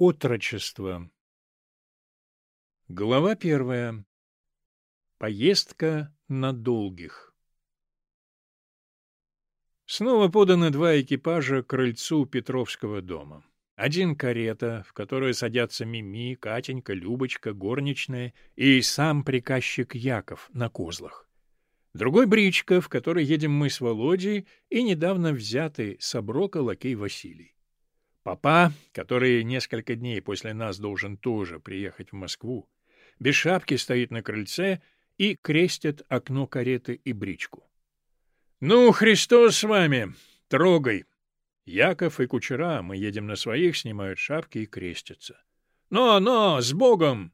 Отрочество. Глава первая. Поездка на долгих. Снова поданы два экипажа к крыльцу Петровского дома. Один карета, в которой садятся Мими, Катенька, Любочка, горничная и сам приказчик Яков на козлах. Другой бричка, в которой едем мы с Володей и недавно взятый с оброка лакей Василий. Папа, который несколько дней после нас должен тоже приехать в Москву, без шапки стоит на крыльце и крестит окно кареты и бричку. — Ну, Христос с вами! Трогай! Яков и кучера, мы едем на своих, снимают шапки и крестятся. «Но, но, с Богом!»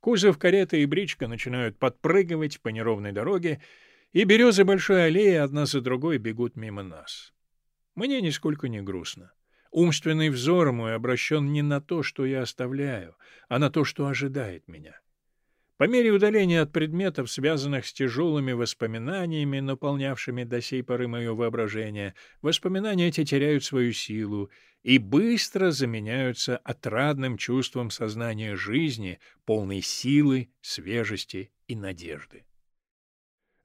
Кузов кареты и бричка начинают подпрыгивать по неровной дороге, и березы большой аллеи одна за другой бегут мимо нас. Мне нисколько не грустно. Умственный взор мой обращен не на то, что я оставляю, а на то, что ожидает меня. По мере удаления от предметов, связанных с тяжелыми воспоминаниями, наполнявшими до сей поры мое воображение, воспоминания эти теряют свою силу и быстро заменяются отрадным чувством сознания жизни, полной силы, свежести и надежды.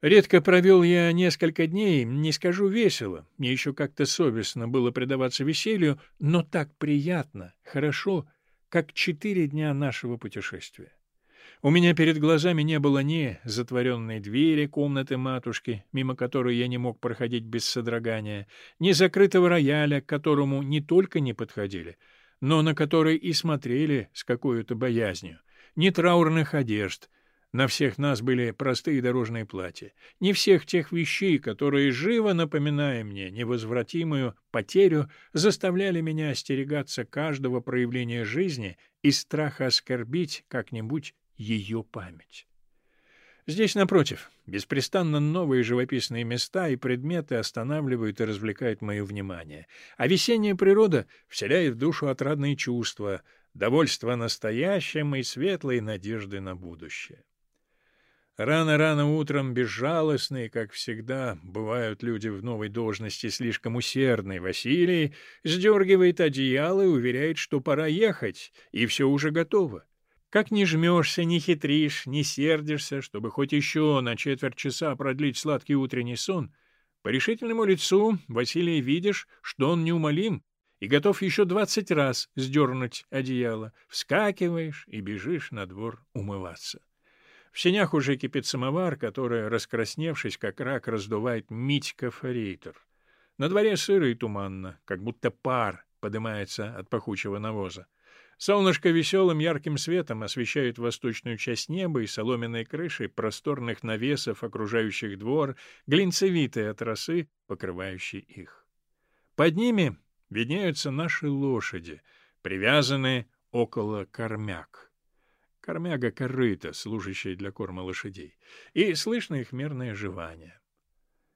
Редко провел я несколько дней, не скажу весело, мне еще как-то совестно было предаваться веселью, но так приятно, хорошо, как четыре дня нашего путешествия. У меня перед глазами не было ни затворенной двери комнаты матушки, мимо которой я не мог проходить без содрогания, ни закрытого рояля, к которому не только не подходили, но на который и смотрели с какой-то боязнью, ни траурных одежд — на всех нас были простые дорожные платья. Не всех тех вещей, которые, живо напоминая мне невозвратимую потерю, заставляли меня остерегаться каждого проявления жизни и страха оскорбить как-нибудь ее память. Здесь, напротив, беспрестанно новые живописные места и предметы останавливают и развлекают мое внимание, а весенняя природа вселяет в душу отрадные чувства, довольство настоящим и светлые надежды на будущее. Рано-рано утром, безжалостные, как всегда, бывают люди в новой должности слишком усердные, Василий сдергивает одеяло и уверяет, что пора ехать, и все уже готово. Как не жмешься, не хитришь, не сердишься, чтобы хоть еще на четверть часа продлить сладкий утренний сон, по решительному лицу Василия видишь, что он неумолим и готов еще двадцать раз сдернуть одеяло. Вскакиваешь и бежишь на двор умываться. В сенях уже кипит самовар, который, раскрасневшись, как рак, раздувает Митька-форейтер. На дворе сыро и туманно, как будто пар поднимается от пахучего навоза. Солнышко веселым ярким светом освещает восточную часть неба и соломенные крыши просторных навесов, окружающих двор, глинцевитые от росы, покрывающие их. Под ними виднеются наши лошади, привязанные около кормяк кормяга-корыта, служащая для корма лошадей, и слышно их мерное жевание.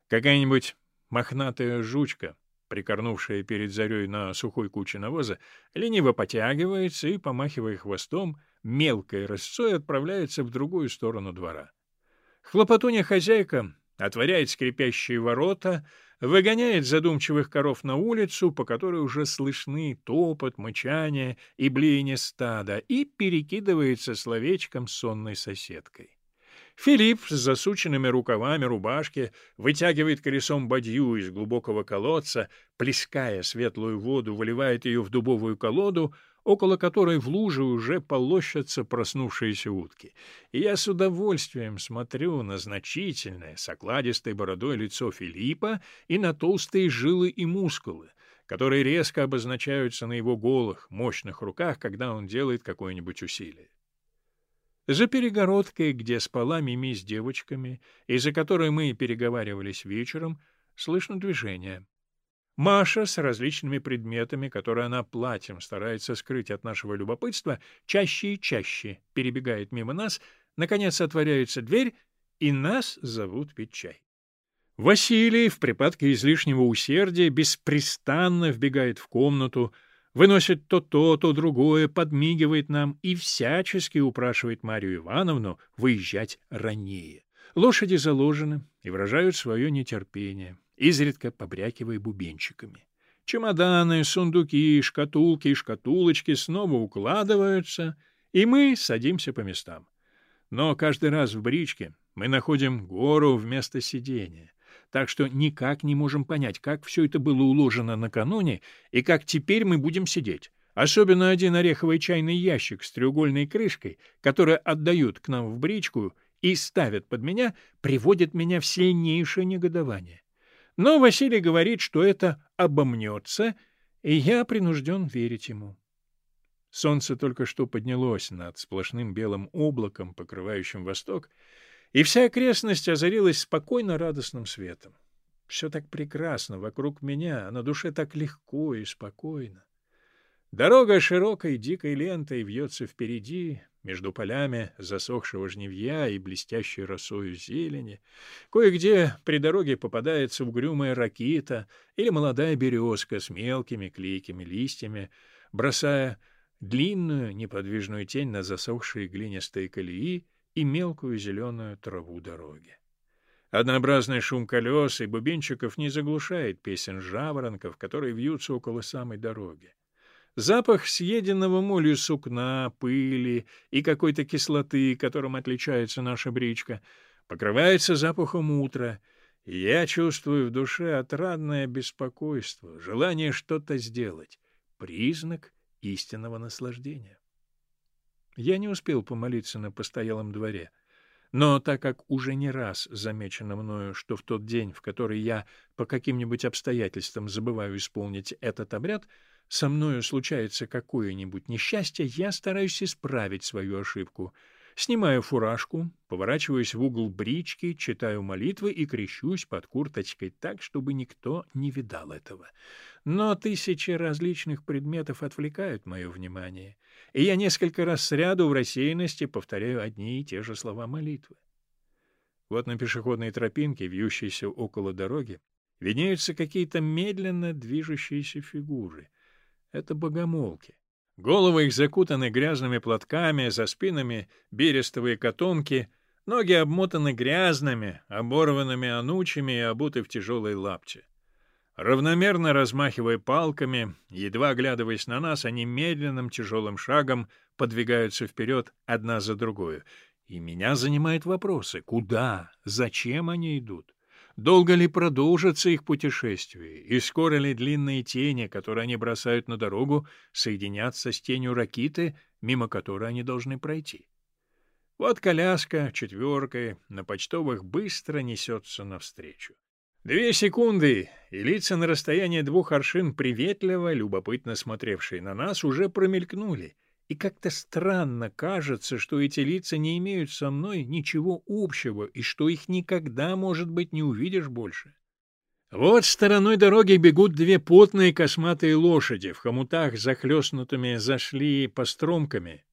Какая-нибудь мохнатая жучка, прикорнувшая перед зарей на сухой куче навоза, лениво потягивается и, помахивая хвостом, мелкой рысцой отправляется в другую сторону двора. Хлопотунья-хозяйка отворяет скрипящие ворота, выгоняет задумчивых коров на улицу, по которой уже слышны топот, мычание и блеяние стада, и перекидывается словечком с сонной соседкой. Филипп с засученными рукавами рубашки вытягивает колесом бадью из глубокого колодца, плеская светлую воду, выливает ее в дубовую колоду, около которой в луже уже полощатся проснувшиеся утки. И я с удовольствием смотрю на значительное, с окладистой бородой лицо Филиппа и на толстые жилы и мускулы, которые резко обозначаются на его голых, мощных руках, когда он делает какое-нибудь усилие. За перегородкой, где спала Мими с девочками, и за которой мы переговаривались вечером, слышно движение. Маша с различными предметами, которые она платьем старается скрыть от нашего любопытства, чаще и чаще перебегает мимо нас, наконец отворяется дверь, и нас зовут пить чай. Василий в припадке излишнего усердия беспрестанно вбегает в комнату, выносит то то, то другое, подмигивает нам и всячески упрашивает Марию Ивановну выезжать ранее. Лошади заложены и выражают свое нетерпение изредка побрякивая бубенчиками. Чемоданы, сундуки, шкатулки и шкатулочки снова укладываются, и мы садимся по местам. Но каждый раз в бричке мы находим гору вместо сидения так что никак не можем понять, как все это было уложено накануне и как теперь мы будем сидеть. Особенно один ореховый чайный ящик с треугольной крышкой, который отдают к нам в бричку и ставят под меня, приводит меня в сильнейшее негодование. Но Василий говорит, что это обомнется, и я принужден верить ему. Солнце только что поднялось над сплошным белым облаком, покрывающим восток, и вся окрестность озарилась спокойно радостным светом. Все так прекрасно вокруг меня, а на душе так легко и спокойно. Дорога широкой дикой лентой вьется впереди, между полями засохшего жневья и блестящей росою зелени. Кое-где при дороге попадается угрюмая ракита или молодая березка с мелкими клейкими листьями, бросая длинную неподвижную тень на засохшие глинистые колеи и мелкую зеленую траву дороги. Однообразный шум колес и бубенчиков не заглушает песен жаворонков, которые вьются около самой дороги. Запах съеденного молью сукна, пыли и какой-то кислоты, которым отличается наша бричка, покрывается запахом утра, я чувствую в душе отрадное беспокойство, желание что-то сделать, признак истинного наслаждения. Я не успел помолиться на постоялом дворе. Но так как уже не раз замечено мною, что в тот день, в который я по каким-нибудь обстоятельствам забываю исполнить этот обряд, со мною случается какое-нибудь несчастье, я стараюсь исправить свою ошибку — Снимаю фуражку, поворачиваюсь в угол брички, читаю молитвы и крещусь под курточкой так, чтобы никто не видал этого. Но тысячи различных предметов отвлекают мое внимание, и я несколько раз сряду в рассеянности повторяю одни и те же слова молитвы. Вот на пешеходной тропинке, вьющейся около дороги, виднеются какие-то медленно движущиеся фигуры. Это богомолки. Головы их закутаны грязными платками, за спинами берестовые котомки, ноги обмотаны грязными, оборванными анучами и обуты в тяжелые лапти. Равномерно размахивая палками, едва оглядываясь на нас, они медленным тяжелым шагом подвигаются вперед одна за другой. И меня занимают вопросы, куда, зачем они идут. Долго ли продолжится их путешествие, и скоро ли длинные тени, которые они бросают на дорогу, соединятся с тенью ракиты, мимо которой они должны пройти? Вот коляска четверкой на почтовых быстро несется навстречу. Две секунды, и лица на расстоянии двух аршин приветливо, любопытно смотревшие на нас, уже промелькнули — и как-то странно кажется, что эти лица не имеют со мной ничего общего, и что их никогда, может быть, не увидишь больше. Вот стороной дороги бегут две потные косматые лошади, в хомутах захлестнутыми зашли постромками.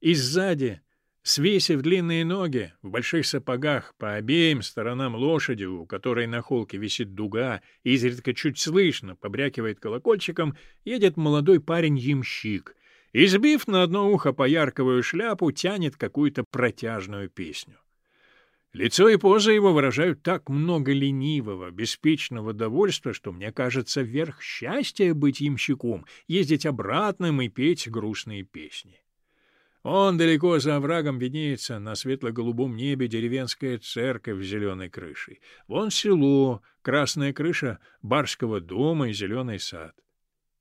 И сзади, свесив длинные ноги, в больших сапогах по обеим сторонам лошади, у которой на холке висит дуга, изредка чуть слышно, побрякивает колокольчиком, едет молодой парень-ямщик — Избив на одно ухо поярковую шляпу, тянет какую-то протяжную песню. Лицо и поза его выражают так много ленивого, беспечного довольства, что мне кажется верх счастья быть ямщиком, ездить обратным и петь грустные песни. Он далеко за оврагом виднеется на светло-голубом небе деревенская церковь с зеленой крышей. Вон село, красная крыша барского дома и зеленый сад.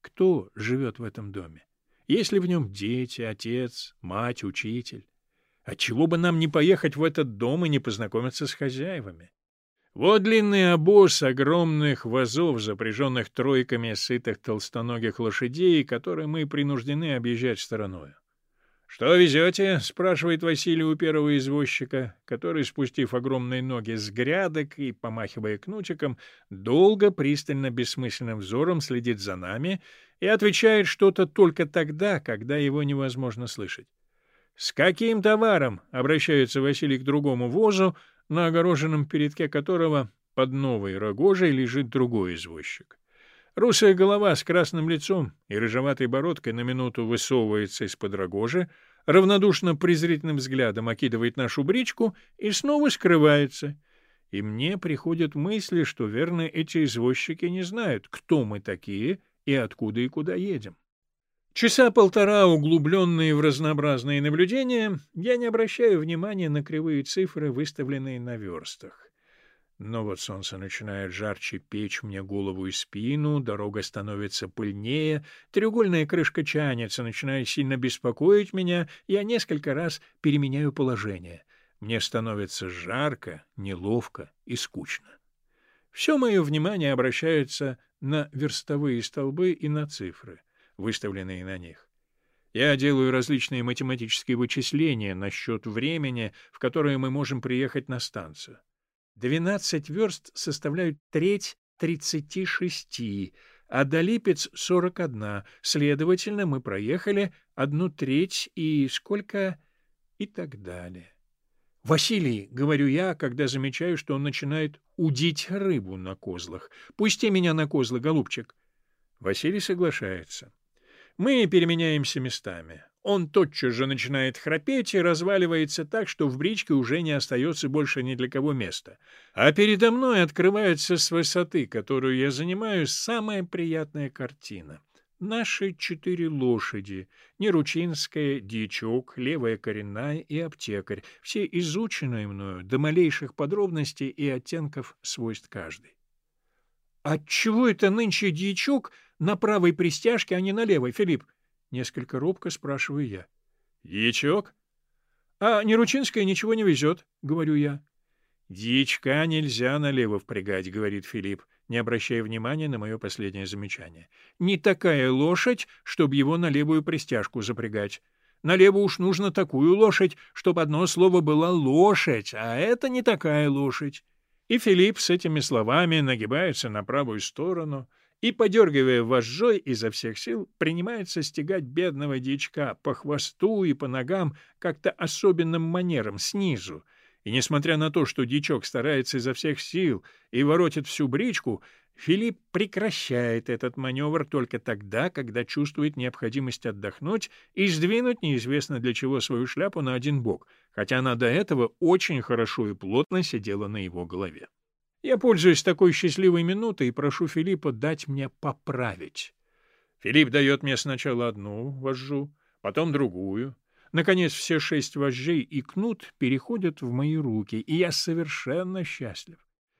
Кто живет в этом доме? Есть ли в нем дети, отец, мать, учитель? Отчего бы нам не поехать в этот дом и не познакомиться с хозяевами? Вот длинный обоз огромных вазов, запряженных тройками сытых толстоногих лошадей, которые мы принуждены объезжать стороной. «Что везете?» — спрашивает Василий у первого извозчика, который, спустив огромные ноги с грядок и помахивая кнутиком, долго, пристально, бессмысленным взором следит за нами и отвечает что-то только тогда, когда его невозможно слышать. «С каким товаром?» — обращается Василий к другому возу, на огороженном передке которого под новой рогожей лежит другой извозчик. Русая голова с красным лицом и рыжеватой бородкой на минуту высовывается из-под рогожи, равнодушно презрительным взглядом окидывает нашу бричку и снова скрывается. И мне приходят мысли, что, верно, эти извозчики не знают, кто мы такие и откуда и куда едем. Часа полтора, углубленные в разнообразные наблюдения, я не обращаю внимания на кривые цифры, выставленные на верстах. Но вот солнце начинает жарче печь мне голову и спину, дорога становится пыльнее, треугольная крышка чанится, начинает сильно беспокоить меня, я несколько раз переменяю положение. Мне становится жарко, неловко и скучно. Все мое внимание обращается на верстовые столбы и на цифры, выставленные на них. Я делаю различные математические вычисления насчет времени, в которое мы можем приехать на станцию. Двенадцать верст составляют треть тридцати шести, а до Липец — сорок одна. Следовательно, мы проехали одну треть и сколько... и так далее. «Василий», — говорю я, когда замечаю, что он начинает удить рыбу на козлах. «Пусти меня на козлы, голубчик». Василий соглашается. Мы переменяемся местами. Он тотчас же начинает храпеть и разваливается так, что в бричке уже не остается больше ни для кого места. А передо мной открывается с высоты, которую я занимаю, самая приятная картина. Наши четыре лошади — Неручинская, Дьячок, Левая Коренная и Аптекарь — все изученные мною до малейших подробностей и оттенков свойств каждой. «Отчего это нынче Дьячок на правой пристяжке, а не на левой, Филипп?» — несколько робко спрашиваю я. «Дьячок?» «А Неручинская ничего не везет», — говорю я. «Дьячка нельзя налево впрягать», — говорит Филипп не обращая внимания на мое последнее замечание. «Не такая лошадь, чтобы его на левую пристяжку запрягать. Налево уж нужно такую лошадь, чтобы одно слово было «лошадь», а это не такая лошадь». И Филипп с этими словами нагибается на правую сторону и, подергивая вожжой изо всех сил, принимается стегать бедного дичка по хвосту и по ногам как-то особенным манером снизу, и несмотря на то, что дичок старается изо всех сил и воротит всю бричку, Филипп прекращает этот маневр только тогда, когда чувствует необходимость отдохнуть и сдвинуть неизвестно для чего свою шляпу на один бок, хотя она до этого очень хорошо и плотно сидела на его голове. Я пользуюсь такой счастливой минутой и прошу Филиппа дать мне поправить. Филипп дает мне сначала одну вожжу, потом другую, Наконец, все шесть вожжей и кнут переходят в мои руки, и я совершенно счастлив.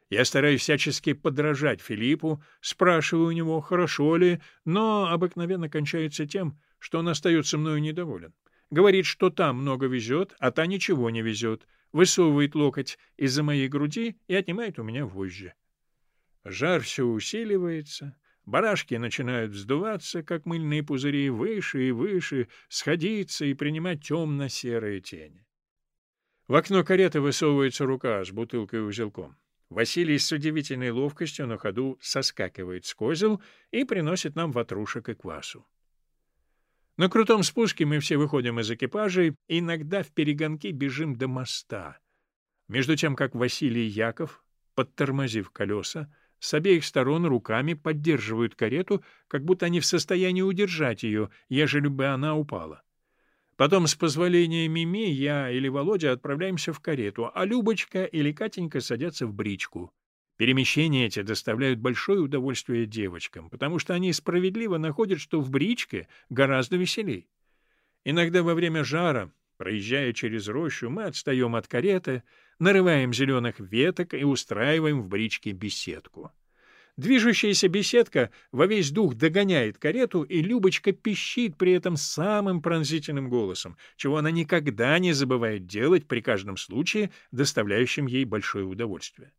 Я стараюсь всячески подражать Филиппу, спрашиваю у него, хорошо ли, но обыкновенно кончается тем, что он остается мною недоволен. Говорит, что там много везет, а та ничего не везет, высовывает локоть из-за моей груди и отнимает у меня вожжи. Жар все усиливается, Барашки начинают вздуваться, как мыльные пузыри, выше и выше, сходиться и принимать темно-серые тени. В окно кареты высовывается рука с бутылкой и узелком. Василий с удивительной ловкостью на ходу соскакивает с козел и приносит нам ватрушек и квасу. На крутом спуске мы все выходим из экипажей, и иногда в перегонки бежим до моста. Между тем, как Василий Яков, подтормозив колеса, с обеих сторон руками поддерживают карету, как будто они в состоянии удержать ее, ежели бы она упала. Потом, с позволения Мими, я или Володя отправляемся в карету, а Любочка или Катенька садятся в бричку. Перемещения эти доставляют большое удовольствие девочкам, потому что они справедливо находят, что в бричке гораздо веселей. Иногда во время жара, проезжая через рощу, мы отстаем от кареты — нарываем зеленых веток и устраиваем в бричке беседку. Движущаяся беседка во весь дух догоняет карету, и Любочка пищит при этом самым пронзительным голосом, чего она никогда не забывает делать при каждом случае, доставляющем ей большое удовольствие.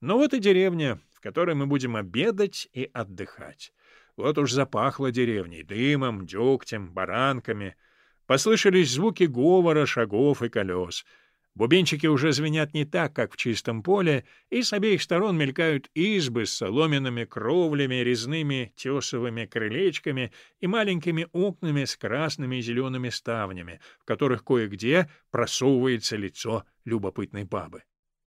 Но вот и деревня, в которой мы будем обедать и отдыхать. Вот уж запахло деревней дымом, дегтем, баранками. Послышались звуки говора, шагов и колес — Бубенчики уже звенят не так, как в чистом поле, и с обеих сторон мелькают избы с соломенными кровлями, резными тесовыми крылечками и маленькими окнами с красными и зелеными ставнями, в которых кое-где просовывается лицо любопытной бабы.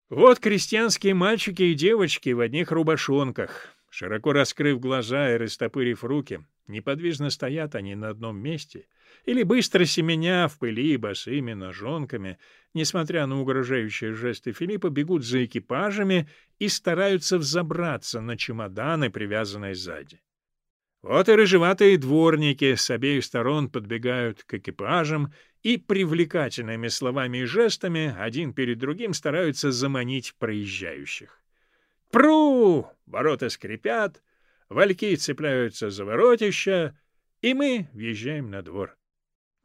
Вот крестьянские мальчики и девочки в одних рубашонках, широко раскрыв глаза и растопырив руки, неподвижно стоят они на одном месте — или быстро семеня в пыли босыми ножонками, несмотря на угрожающие жесты Филиппа, бегут за экипажами и стараются взобраться на чемоданы, привязанные сзади. Вот и рыжеватые дворники с обеих сторон подбегают к экипажам и привлекательными словами и жестами один перед другим стараются заманить проезжающих. Пру! Ворота скрипят, вальки цепляются за воротища, и мы въезжаем на двор.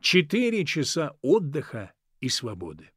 Четыре часа отдыха и свободы.